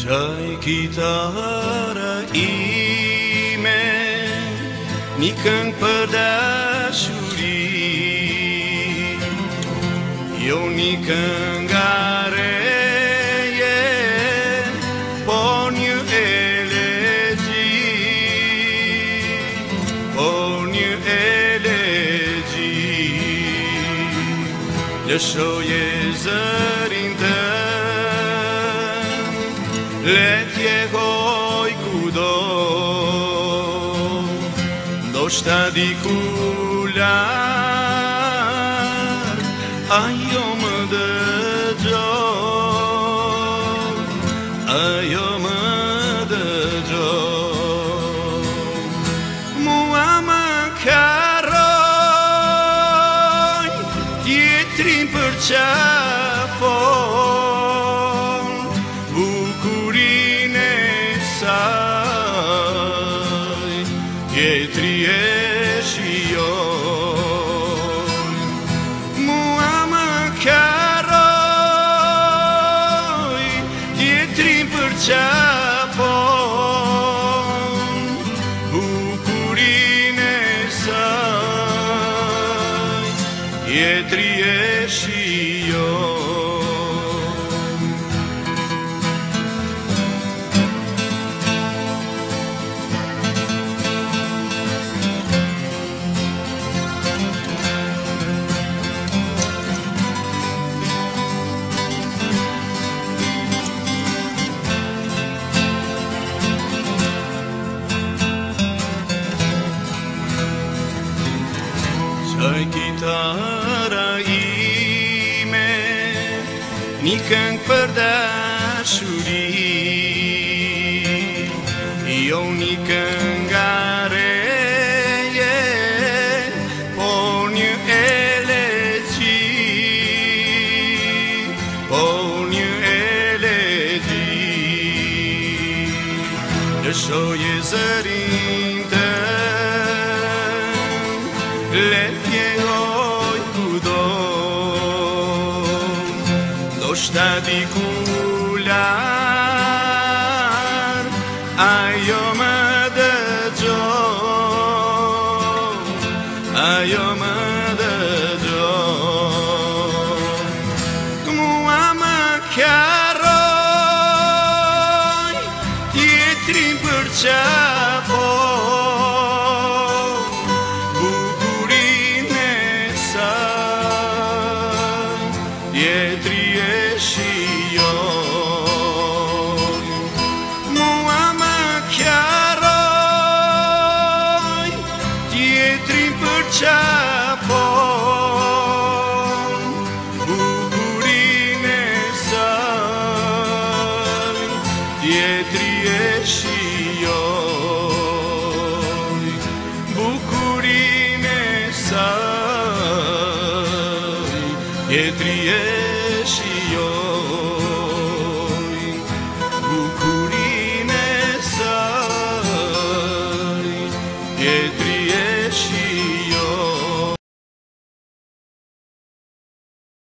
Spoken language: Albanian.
Čaj kitara ime mi pădășurii Eu nicând gareie Poniu elegii Poniu elegii Lășoie zării letje hoj kudo Do shta di kular A jo më dëgjo A jo më dëgjo Mua më karoj Tjetrin për qaj Ιετριές Υιός antara ime Një këng për dashuri Jo një këng nga reje Po një elegji Po një elegji Në shoje zërin të Let është adikular Ajo më dëgjo Ajo më dëgjo Të mua më kjaroj Tjetrin për qaroj și eu. Bucurime să e trie și eu.